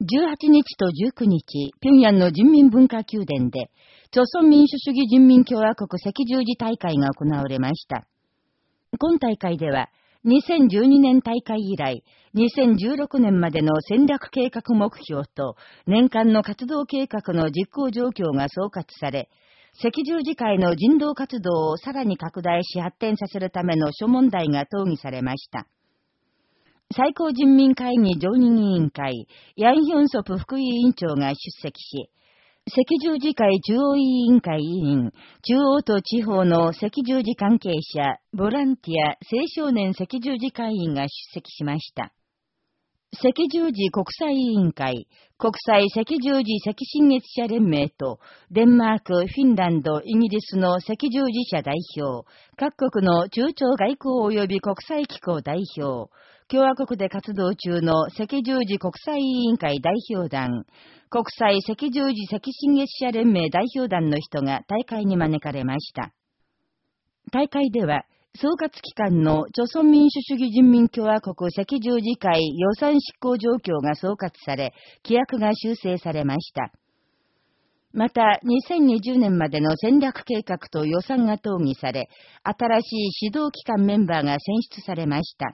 18日と19日、平壌の人民文化宮殿で、朝鮮民主主義人民共和国赤十字大会が行われました。今大会では、2012年大会以来、2016年までの戦略計画目標と年間の活動計画の実行状況が総括され、赤十字会の人道活動をさらに拡大し発展させるための諸問題が討議されました。最高人民会議常任委員会、ヤンヒョンソプ副委員長が出席し、赤十字会中央委員会委員、中央と地方の赤十字関係者、ボランティア、青少年赤十字会員が出席しました。赤十字国際委員会、国際赤十字赤新月社連盟と、デンマーク、フィンランド、イギリスの赤十字社代表、各国の中朝外交及び国際機構代表、共和国で活動中の赤十字国際委員会代表団、国際赤十字赤新月社連盟代表団の人が大会に招かれました。大会では、総括機関の朝鮮民主主義人民共和国赤十字会予算執行状況が総括され、規約が修正されました。また、2020年までの戦略計画と予算が討議され、新しい指導機関メンバーが選出されました。